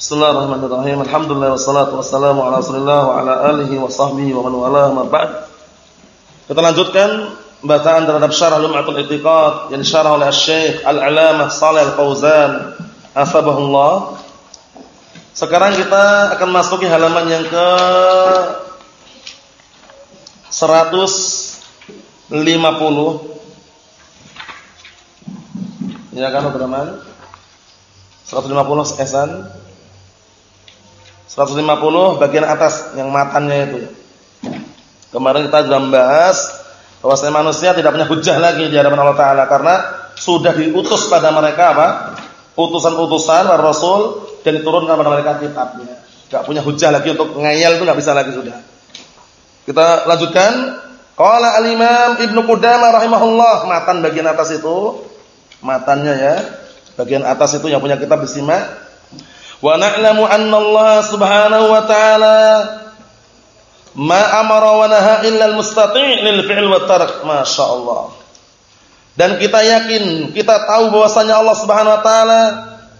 Bismillahirrahmanirrahim. Alhamdulillah wassalatu wassalamu ala Rasulillah wa ala alihi wa sahbihi wa man wala ma ba'd. Kita lanjutkan bacaan terhadap Syarah Lum'atul I'tiqad yang disyarah oleh Syekh Al-Alamah Shalih Al-Fauzan Asbahullah. Sekarang kita akan masuki halaman yang ke 150. Ya kan, teman-teman? 150 esan. 150 bagian atas yang matanya itu. Kemarin kita sudah membahas bahwasanya manusia tidak punya hujah lagi di hadapan Allah taala karena sudah diutus pada mereka apa? utusan-utusan para rasul dan diturunkan pada mereka kitabnya. Enggak punya hujah lagi untuk ngayal itu enggak bisa lagi sudah. Kita lanjutkan. Qala al-Imam Ibnu Qudamah rahimahullah, matan bagian atas itu, matannya ya. Bagian atas itu yang punya kitab disimak Wa na'lamu anna Allah Subhanahu wa ta'ala ma amara wa naha illa al-mustati' lil fi'l wa. Masyaallah. Dan kita yakin, kita tahu bahwasanya Allah Subhanahu wa taala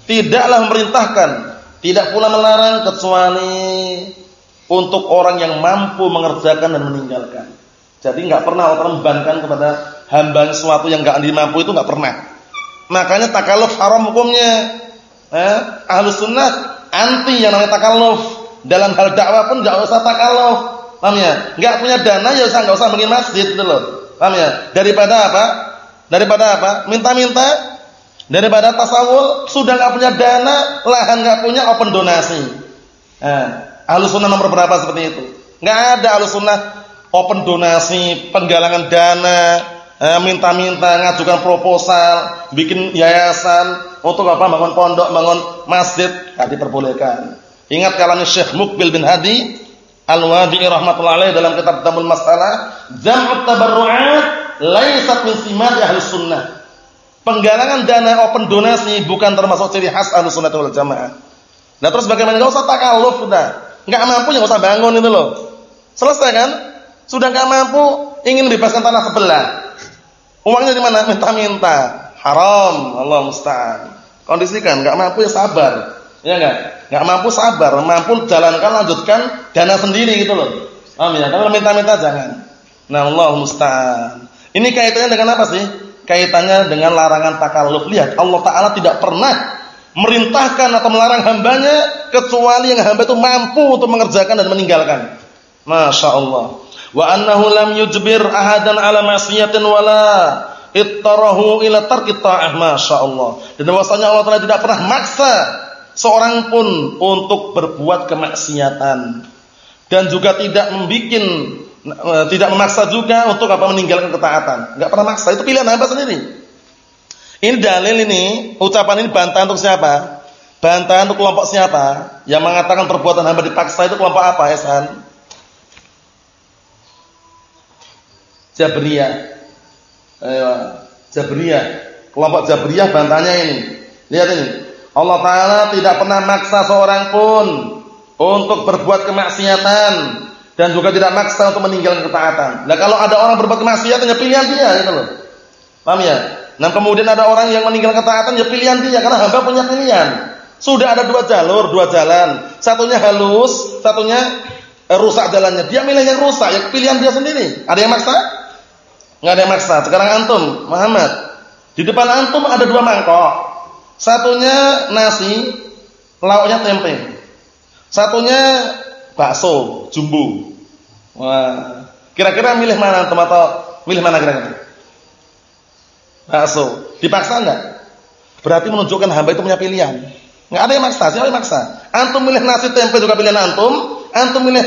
tidaklah memerintahkan, tidak pula melarang kecuali untuk orang yang mampu mengerjakan dan meninggalkan. Jadi enggak pernah Allah membebankan kepada hamba sesuatu yang enggak dimampu itu enggak pernah. Makanya takaluf haram hukumnya eh, ahlu sunnah anti yang namanya takalluf dalam hal dakwah pun nggak usah takalluf paham ya? Nggak punya dana ya usah nggak usah bikin masjid gitu loh. Paham ya? Daripada apa? Daripada apa? Minta-minta. Daripada tasawul sudah nggak punya dana lahan nggak punya open donasi. Eh, ahlu sunnah nomor berapa seperti itu? Nggak ada ahlu sunnah open donasi penggalangan dana minta-minta ngajukan proposal, bikin yayasan untuk apa? Bangun pondok, bangun masjid, tidak diperbolehkan. Ingat kalanya Syekh Mukbil bin Hadi Al-Wadi'i rahmatullahi alaih dalam kitab Damul Masalah, jam'ut tabarru'at laisat min simat ahli sunnah. Penggalangan dana open donasi bukan termasuk ciri khas ahli sunnah wal jamaah. Nah terus bagaimana? Enggak usah takalluf sudah. Enggak mampu enggak usah bangun itu loh. Selesai kan? Sudah enggak mampu ingin bebaskan tanah sebelah. Uangnya di mana? Minta-minta. Haram. Allah musta'an. Kondisikan, enggak mampu ya sabar. Ya enggak? Enggak mampu sabar, mampu jalankan lanjutkan dana sendiri gitu loh. Paham ya? Kalau minta-minta jangan. Nah, Allah musta'an. Ini kaitannya dengan apa sih? Kaitannya dengan larangan takalluf. Lihat, Allah taala tidak pernah merintahkan atau melarang hambanya kecuali yang hamba itu mampu untuk mengerjakan dan meninggalkan. Masya Allah wa annahu lam yujbir ahadan ala ma'siyatin wala ittarahu ila tarki ta'ah masyaallah dan bahwasanya Allah Taala tidak pernah maksa seorang pun untuk berbuat kemaksiatan. Dan juga tidak membikin eh, tidak memaksa juga untuk apa meninggalkan ketaatan. Enggak pernah maksa itu pilihan hamba sendiri. Ini dalil ini ucapan ini bantahan untuk siapa? Bantahan untuk kelompok siapa? Yang mengatakan perbuatan hamba dipaksa itu kelompok apa Hasan Jabriyah. Ayo, Jabriyah. Kelompok Jabriyah bantahnya ini. Lihat ini. Allah Taala tidak pernah maksa seorang pun untuk berbuat kemaksiatan dan juga tidak maksa untuk meninggalkan ketaatan. Nah kalau ada orang berbuat kemaksiatan ya pilihan dia gitu loh. Paham ya? Nah kemudian ada orang yang meninggalkan ketaatan ya pilihan dia karena hamba punya pilihan. Sudah ada dua jalur, dua jalan. Satunya halus, satunya eh, rusak jalannya. Dia milih yang rusak, ya pilihan dia sendiri. Ada yang maksa? Enggak ada yang maksa. Sekarang antum, Muhammad. Di depan antum ada dua mangkok. Satunya nasi, lauknya tempe. Satunya bakso, jumbo. Wah, kira-kira milih mana antum atau milih mana kira-kira? Bakso. Dipaksa enggak? Berarti menunjukkan hamba itu punya pilihan. Enggak ada yang maksa, siapa yang maksa? Antum milih nasi tempe juga pilihan antum, antum milih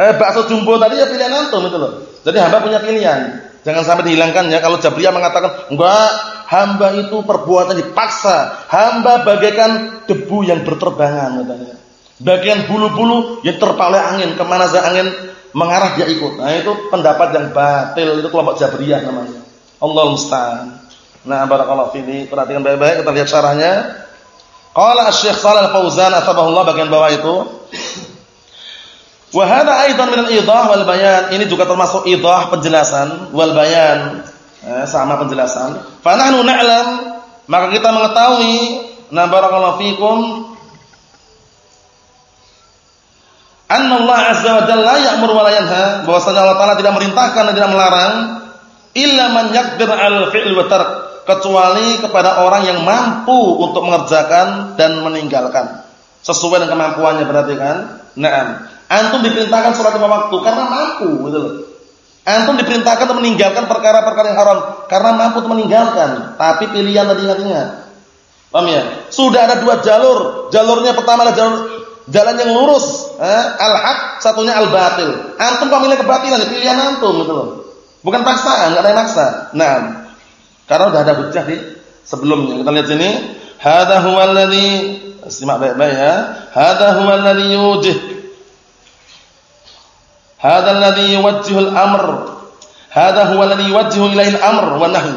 eh, bakso jumbo tadi ya pilihan antum itu loh. Jadi hamba punya pilihan. Jangan sampai dihilangkan ya. Kalau Jabriyah mengatakan, enggak, hamba itu perbuatan dipaksa. Hamba bagaikan debu yang berterbangan. Katanya. Bagian bulu-bulu yang terpa oleh angin. Ke mana saja angin mengarah dia ikut. Nah itu pendapat yang batil. Itu kelompok Jabriyah namanya. Allah musta'an. Nah barakallahu fiqhi. Perhatikan baik-baik. Kita lihat syarahnya. Qala Syekh Shalal Fauzan asbahullah bagian bawah itu. Wa hadha aidan min al-idah wal bayan. Ini juga termasuk idah penjelasan wal bayan. Eh, sama penjelasan. Fa nahnu na'lam maka kita mengetahui na barakallahu fikum Allah azza wa jalla ya'muru wa la yanha, bahwasanya Allah taala tidak merintahkan dan tidak melarang illa man yaqdir al fi'l wa tark, kecuali kepada orang yang mampu untuk mengerjakan dan meninggalkan. Sesuai dengan kemampuannya berarti kan? Naam. Antum diperintahkan salat lima waktu karena mampu gitu loh. Antum diperintahkan untuk meninggalkan perkara-perkara yang haram karena mampu untuk meninggalkan, tapi pilihan tadi ingat-ingat. Paham ya? Sudah ada dua jalur. Jalurnya pertama adalah jalur jalan yang lurus, eh, al-haq, satunya al-batil. Antum pemilih kebatilan, pilihan antum gitu loh. Bukan paksaan, enggak ada yang maksa. Nah, karena sudah ada hujjah di sebelumnya. Kita lihat sini, hadza huwa simak baik-baik ya. Hadza huwa alladhi yujih Hadza alladhi yuwajjihu al-amr. Hadza huwa alladhi yuwajjihu ilaihi al-amr wa nahy.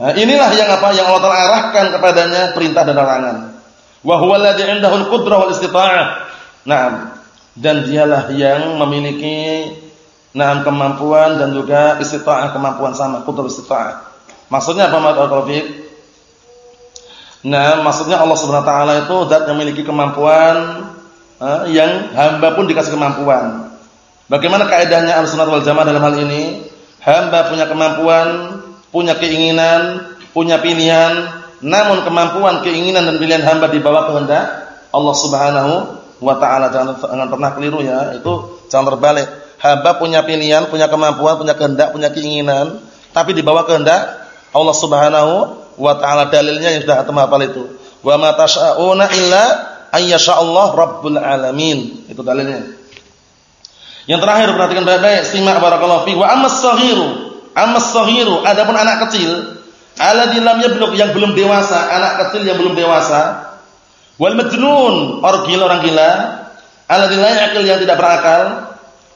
Nah, inilah yang apa yang Allah Taala arahkan kepadanya perintah dan larangan. Wa huwa alladhi 'indahu al-qudrah wal istita'ah. Naam. Dan dialah yang memiliki naam kemampuan dan juga istita'ah kemampuan sama, qudrah istita'ah. Maksudnya apa Taufik? Nah, maksudnya Allah Subhanahu wa taala itu zat yang memiliki kemampuan eh, yang hamba pun dikasih kemampuan. Bagaimana kaidahnya Ahlussunnah wal Jamaah dalam hal ini? Hamba punya kemampuan, punya keinginan, punya pilihan, namun kemampuan, keinginan dan pilihan hamba dibawa kehendak Allah Subhanahu wa taala. Jangan, pernah keliru ya, itu jangan terbalik. Hamba punya pilihan, punya kemampuan, punya kehendak, punya keinginan, tapi dibawa kehendak Allah Subhanahu wa taala. Dalilnya yang sudah atem hafal itu. Wa ma tasyauna illa ayyasha Allah rabbul alamin. Itu dalilnya. Yang terakhir perhatikan baik-baik, simak barakallahu fi wa ammas saghiru. Ammas saghiru, adapun anak kecil, alladzi lam yablugh yang belum dewasa, anak kecil yang belum dewasa. Wal majnun, orang gila orang gila, alladzi la yaqil yang tidak berakal.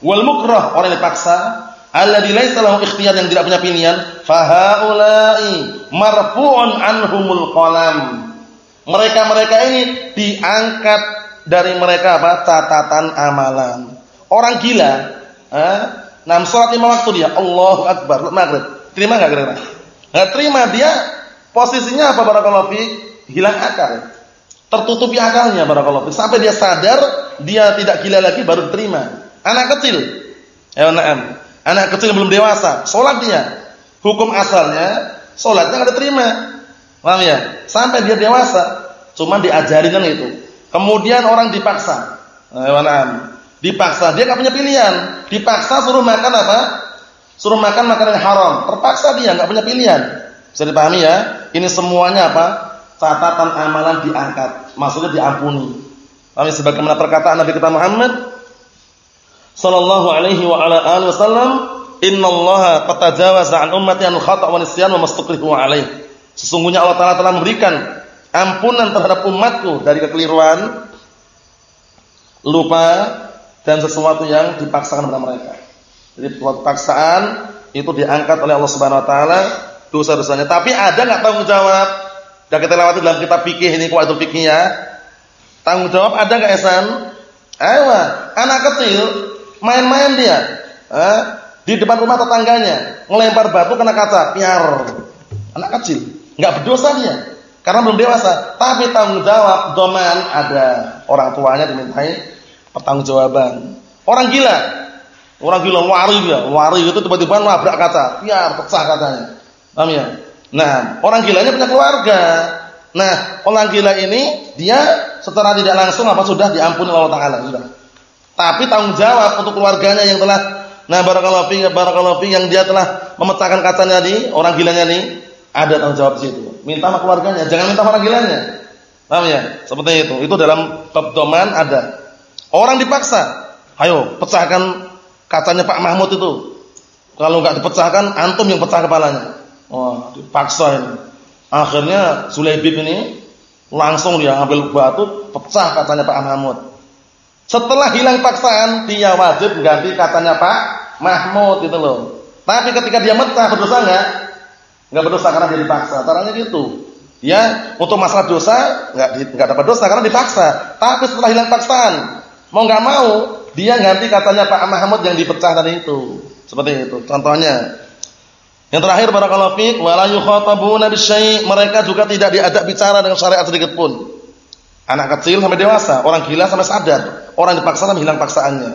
Wal mukrah, orang yang dipaksa. Alladzi laisa lahu ikhtiyar yang tidak punya pilihan, fa haula'i marfu'un anhumul qalam. Mereka-mereka ini diangkat dari mereka apa? catatan amalan. Orang gila, eh, nah sholat lima waktu dia, Allahu Akbar, maghrib. Terima nggak kira-kira? Nggak terima dia posisinya apa barakallahu fi? Hilang akal. Tertutupi akalnya barakallahu fi. Sampai dia sadar dia tidak gila lagi baru terima. Anak kecil. Ya. Anak kecil belum dewasa, sholat dia. Hukum asalnya sholatnya nggak diterima. Paham ya? Sampai dia dewasa, cuma diajarin kan itu. Kemudian orang dipaksa. Ya na'am Dipaksa, dia nggak punya pilihan. Dipaksa suruh makan apa? Suruh makan makanan haram. Terpaksa dia nggak punya pilihan. Bisa dipahami ya? Ini semuanya apa? Catatan amalan diangkat. Maksudnya diampuni. Kami sebagaimana perkataan Nabi kita Muhammad sallallahu alaihi wa ala alihi wasallam, "Innallaha qad tajawaza an ummati an khata' wa nisyan wa mastukrihu alaih." Sesungguhnya Allah Taala telah memberikan ampunan terhadap umatku dari kekeliruan, lupa, dan sesuatu yang dipaksakan kepada mereka. Jadi paksaan itu diangkat oleh Allah Subhanahu wa taala dosa-dosanya. Tapi ada enggak tanggung jawab? Dan kita lewati dalam kitab fikih ini kuat fikih. Tanggung jawab ada enggak Esan? Ayo, anak kecil main-main dia. Eh, di depan rumah tetangganya, ngelempar batu kena kaca, piar. Anak kecil, enggak berdosa dia karena belum dewasa. Tapi tanggung jawab doman ada. Orang tuanya dimintai pertanggungjawaban. Orang gila, orang gila wari dia, wari itu tiba-tiba nabrak kaca, biar pecah katanya. Paham ya? Nah, orang gilanya punya keluarga. Nah, orang gila ini dia secara tidak langsung apa sudah diampuni Allah Taala sudah. Tapi tanggung jawab untuk keluarganya yang telah nah barakallahu fi barakallahu fi yang dia telah memecahkan kacanya tadi, orang gilanya nih ada tanggung jawab di situ. Minta sama keluarganya, jangan minta orang gilanya. Paham ya? Seperti itu. Itu dalam bab doman ada. Orang dipaksa, ayo pecahkan kacanya Pak Mahmud itu. Kalau nggak dipecahkan, antum yang pecah kepalanya. Wah, dipaksa ini. Akhirnya Sulaibib ini langsung dia ambil batu, pecah kacanya Pak Mahmud. Setelah hilang paksaan, dia wajib ganti katanya Pak Mahmud itu loh. Tapi ketika dia mecah berdosa enggak? Enggak berdosa karena dia dipaksa. Caranya gitu. Ya, untuk masalah dosa enggak enggak dapat dosa karena dipaksa. Tapi setelah hilang paksaan, Mau nggak mau, dia ganti katanya Pak Mahmud yang dipecah tadi itu. Seperti itu. Contohnya. Yang terakhir barakallahu fiik wala yukhatabuna bisyai'. Mereka juga tidak diajak bicara dengan syariat sedikit pun. Anak kecil sampai dewasa, orang gila sampai sadar. Orang dipaksakan hilang paksaannya.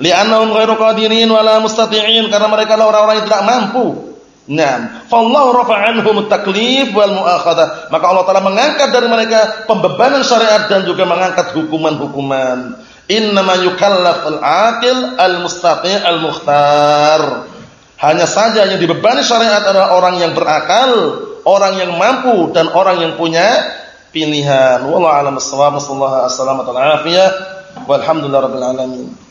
Li'annahum ghairu qadirin wala mustati'in karena mereka adalah orang-orang yang tidak mampu. Naam. Fallahu rafa'anhum at-taklif wal mu'akhadah. Maka Allah Taala mengangkat dari mereka pembebanan syariat dan juga mengangkat hukuman-hukuman. Innama yukallaf al-aqil al-mustati' al-mukhtar. Hanya saja yang dibebani syariat adalah orang yang berakal, orang yang mampu dan orang yang punya pilihan. Wallahu a'lam bissawab. Wassallallahu alaihi wasallam. Walhamdulillahirabbil alamin.